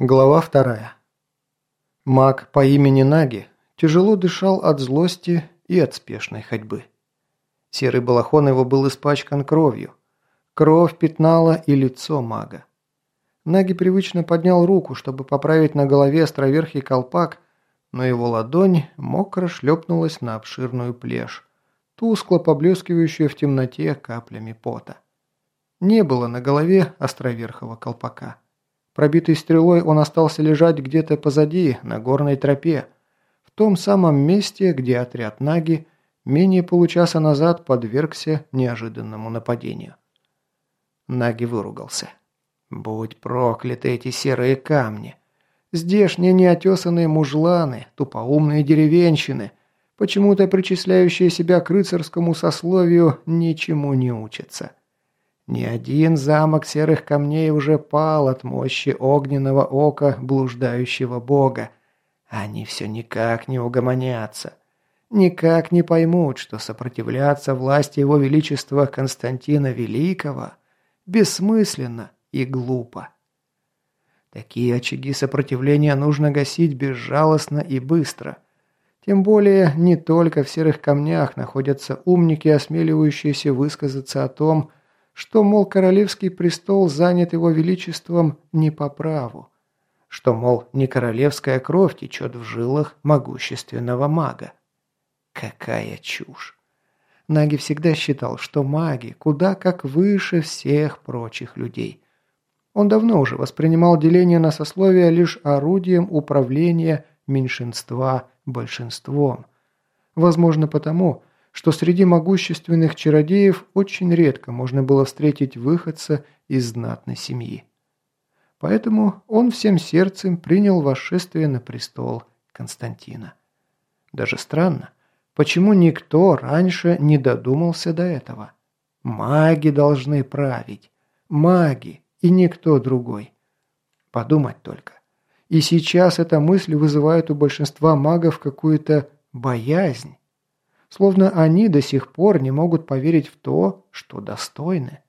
Глава вторая. Маг по имени Наги тяжело дышал от злости и от спешной ходьбы. Серый балахон его был испачкан кровью. Кровь пятнала и лицо мага. Наги привычно поднял руку, чтобы поправить на голове островерхий колпак, но его ладонь мокро шлепнулась на обширную плешь, тускло поблескивающую в темноте каплями пота. Не было на голове островерхого колпака. Пробитый стрелой он остался лежать где-то позади, на горной тропе, в том самом месте, где отряд Наги менее получаса назад подвергся неожиданному нападению. Наги выругался. «Будь прокляты эти серые камни! Здешние неотесанные мужланы, тупоумные деревенщины, почему-то причисляющие себя к рыцарскому сословию, ничему не учатся. Ни один замок серых камней уже пал от мощи огненного ока блуждающего бога. Они все никак не угомонятся. Никак не поймут, что сопротивляться власти его величества Константина Великого бессмысленно и глупо. Такие очаги сопротивления нужно гасить безжалостно и быстро. Тем более не только в серых камнях находятся умники, осмеливающиеся высказаться о том, что, мол, королевский престол занят его величеством не по праву, что, мол, не королевская кровь течет в жилах могущественного мага. Какая чушь! Наги всегда считал, что маги куда как выше всех прочих людей. Он давно уже воспринимал деление на сословия лишь орудием управления меньшинства большинством. Возможно потому, что среди могущественных чародеев очень редко можно было встретить выходца из знатной семьи. Поэтому он всем сердцем принял восшествие на престол Константина. Даже странно, почему никто раньше не додумался до этого. Маги должны править. Маги и никто другой. Подумать только. И сейчас эта мысль вызывает у большинства магов какую-то боязнь словно они до сих пор не могут поверить в то, что достойны.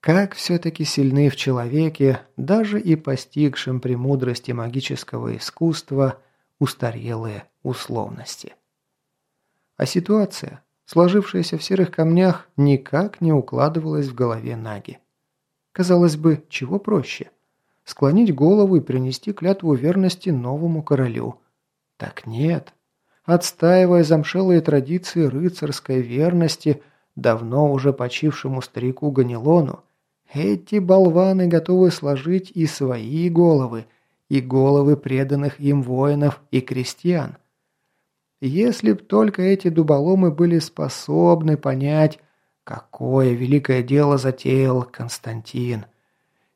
Как все-таки сильны в человеке, даже и постигшим премудрости магического искусства, устарелые условности. А ситуация, сложившаяся в серых камнях, никак не укладывалась в голове Наги. Казалось бы, чего проще? Склонить голову и принести клятву верности новому королю. Так нет отстаивая замшелые традиции рыцарской верности давно уже почившему старику Ганилону, эти болваны готовы сложить и свои головы, и головы преданных им воинов и крестьян. Если б только эти дуболомы были способны понять, какое великое дело затеял Константин.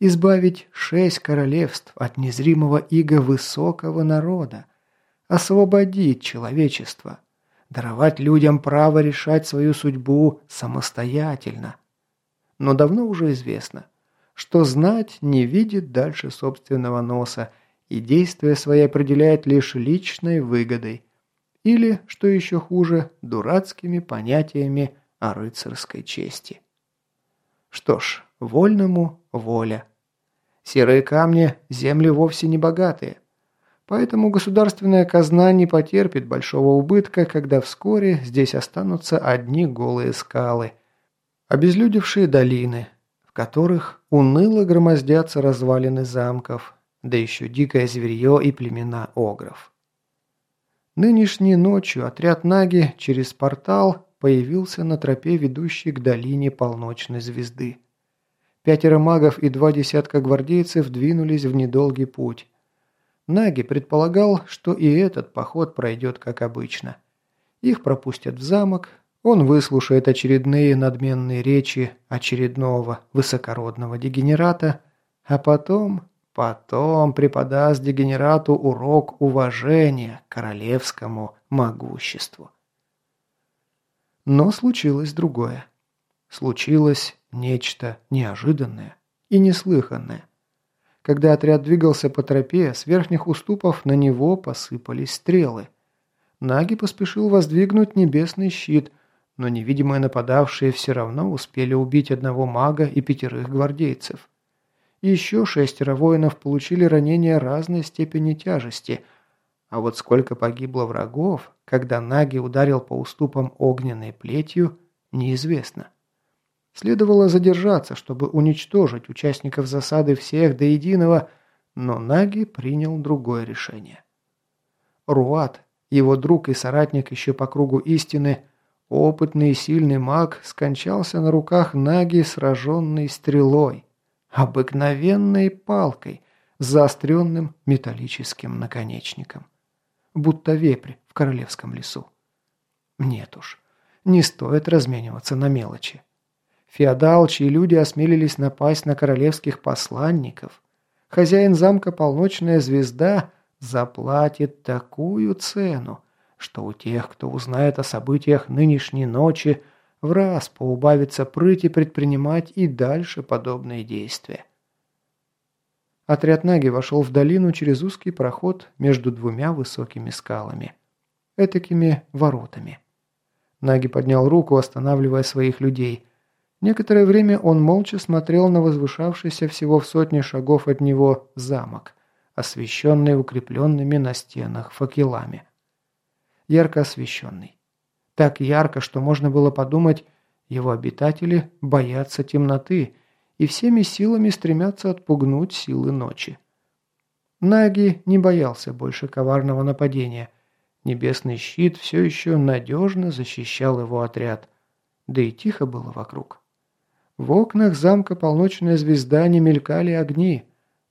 Избавить шесть королевств от незримого иго высокого народа, освободить человечество, даровать людям право решать свою судьбу самостоятельно. Но давно уже известно, что знать не видит дальше собственного носа и действия свои определяет лишь личной выгодой или, что еще хуже, дурацкими понятиями о рыцарской чести. Что ж, вольному воля. Серые камни – земли вовсе не богатые – Поэтому государственная казна не потерпит большого убытка, когда вскоре здесь останутся одни голые скалы, обезлюдевшие долины, в которых уныло громоздятся развалины замков, да еще дикое зверье и племена огров. Нынешней ночью отряд Наги через портал появился на тропе, ведущей к долине полночной звезды. Пятеро магов и два десятка гвардейцев двинулись в недолгий путь, Наги предполагал, что и этот поход пройдет как обычно. Их пропустят в замок, он выслушает очередные надменные речи очередного высокородного дегенерата, а потом, потом преподаст дегенерату урок уважения королевскому могуществу. Но случилось другое. Случилось нечто неожиданное и неслыханное. Когда отряд двигался по тропе, с верхних уступов на него посыпались стрелы. Наги поспешил воздвигнуть небесный щит, но невидимые нападавшие все равно успели убить одного мага и пятерых гвардейцев. еще шестеро воинов получили ранения разной степени тяжести. А вот сколько погибло врагов, когда Наги ударил по уступам огненной плетью, неизвестно. Следовало задержаться, чтобы уничтожить участников засады всех до единого, но Наги принял другое решение. Руат, его друг и соратник еще по кругу истины, опытный и сильный маг, скончался на руках Наги, сраженный стрелой, обыкновенной палкой, с заостренным металлическим наконечником. Будто вепрь в королевском лесу. Нет уж, не стоит размениваться на мелочи. Феодал, чьи люди осмелились напасть на королевских посланников, хозяин замка «Полночная звезда» заплатит такую цену, что у тех, кто узнает о событиях нынешней ночи, в раз поубавится прыти предпринимать и дальше подобные действия. Отряд Наги вошел в долину через узкий проход между двумя высокими скалами. Этакими воротами. Наги поднял руку, останавливая своих людей. Некоторое время он молча смотрел на возвышавшийся всего в сотне шагов от него замок, освещенный укрепленными на стенах факелами. Ярко освещенный. Так ярко, что можно было подумать, его обитатели боятся темноты и всеми силами стремятся отпугнуть силы ночи. Наги не боялся больше коварного нападения. Небесный щит все еще надежно защищал его отряд. Да и тихо было вокруг. В окнах замка полночная звезда не мелькали огни.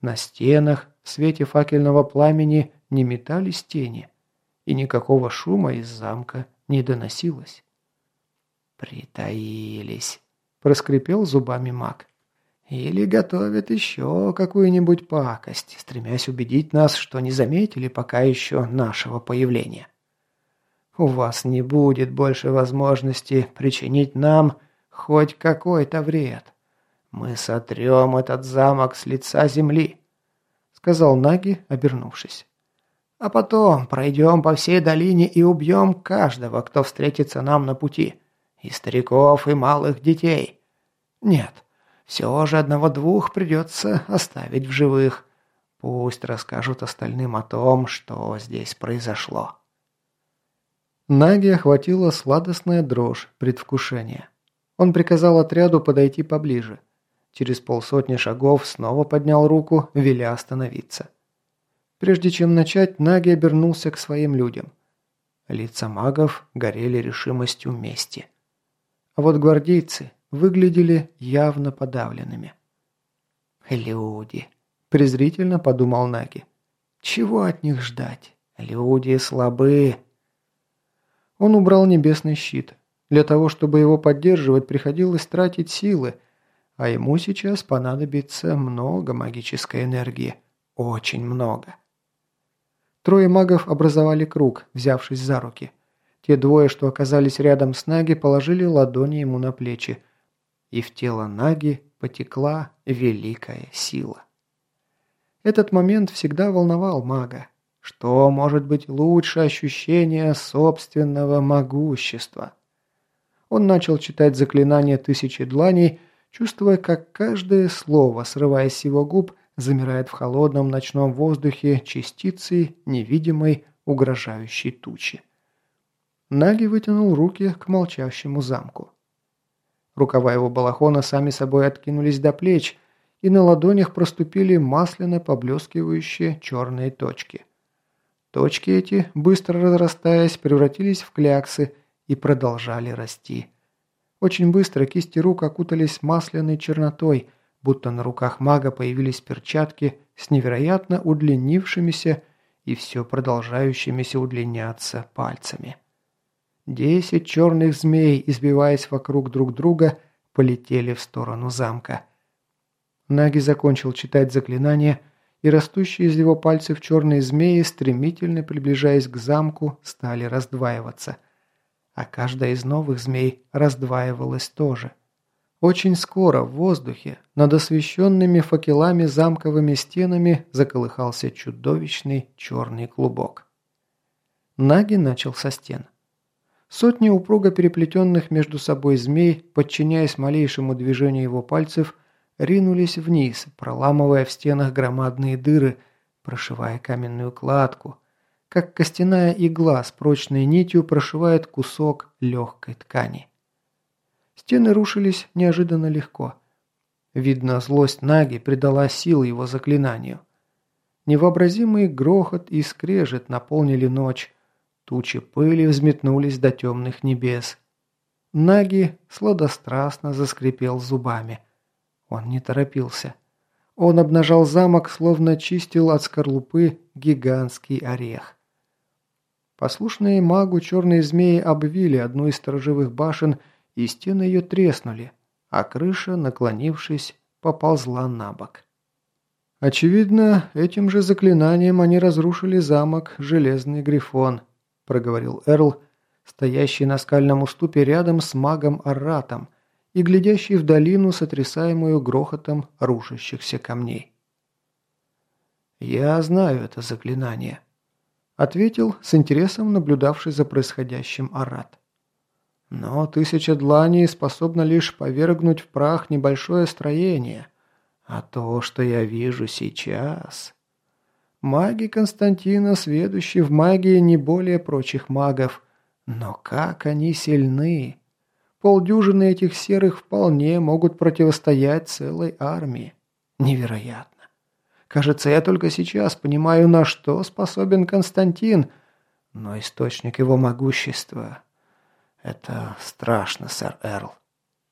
На стенах в свете факельного пламени не метались тени. И никакого шума из замка не доносилось. «Притаились», – проскрипел зубами маг. «Или готовят еще какую-нибудь пакость, стремясь убедить нас, что не заметили пока еще нашего появления. У вас не будет больше возможности причинить нам хоть какой-то вред. Мы сотрем этот замок с лица земли», – сказал Наги, обернувшись. «А потом пройдем по всей долине и убьем каждого, кто встретится нам на пути». И стариков, и малых детей. Нет, все же одного-двух придется оставить в живых. Пусть расскажут остальным о том, что здесь произошло. Наги охватила сладостная дрожь предвкушения. Он приказал отряду подойти поближе. Через полсотни шагов снова поднял руку, веля остановиться. Прежде чем начать, Наги обернулся к своим людям. Лица магов горели решимостью мести. А вот гвардейцы выглядели явно подавленными. «Люди», – презрительно подумал Наги. «Чего от них ждать? Люди слабы». Он убрал небесный щит. Для того, чтобы его поддерживать, приходилось тратить силы, а ему сейчас понадобится много магической энергии. Очень много. Трое магов образовали круг, взявшись за руки – те двое, что оказались рядом с Наги, положили ладони ему на плечи. И в тело Наги потекла великая сила. Этот момент всегда волновал мага. Что может быть лучше ощущения собственного могущества? Он начал читать заклинание «Тысячи дланей», чувствуя, как каждое слово, срываясь с его губ, замирает в холодном ночном воздухе частицей невидимой угрожающей тучи. Наги вытянул руки к молчащему замку. Рукава его балахона сами собой откинулись до плеч, и на ладонях проступили масляно поблескивающие черные точки. Точки эти, быстро разрастаясь, превратились в кляксы и продолжали расти. Очень быстро кисти рук окутались масляной чернотой, будто на руках мага появились перчатки с невероятно удлинившимися и все продолжающимися удлиняться пальцами. Десять черных змей, избиваясь вокруг друг друга, полетели в сторону замка. Наги закончил читать заклинание, и растущие из его пальцев черные змеи, стремительно приближаясь к замку, стали раздваиваться. А каждая из новых змей раздваивалась тоже. Очень скоро в воздухе над освещенными факелами замковыми стенами заколыхался чудовищный черный клубок. Наги начал со стен. Сотни упруго переплетенных между собой змей, подчиняясь малейшему движению его пальцев, ринулись вниз, проламывая в стенах громадные дыры, прошивая каменную кладку, как костяная игла с прочной нитью прошивает кусок легкой ткани. Стены рушились неожиданно легко. Видно, злость Наги придала сил его заклинанию. Невообразимый грохот и скрежет наполнили ночь. Тучи пыли взметнулись до темных небес. Наги сладострастно заскрипел зубами. Он не торопился. Он обнажал замок, словно чистил от скорлупы гигантский орех. Послушные магу черные змеи обвили одну из сторожевых башен, и стены ее треснули, а крыша, наклонившись, поползла на бок. «Очевидно, этим же заклинанием они разрушили замок Железный Грифон», – проговорил Эрл, стоящий на скальном уступе рядом с магом Арратом и глядящий в долину, сотрясаемую грохотом рушащихся камней. «Я знаю это заклинание», – ответил с интересом наблюдавший за происходящим Арат. «Но тысяча дланей способна лишь повергнуть в прах небольшое строение, а то, что я вижу сейчас...» Маги Константина, сведущие в магии не более прочих магов, но как они сильны! Полдюжины этих серых вполне могут противостоять целой армии. Невероятно. Кажется, я только сейчас понимаю, на что способен Константин, но источник его могущества... Это страшно, сэр Эрл.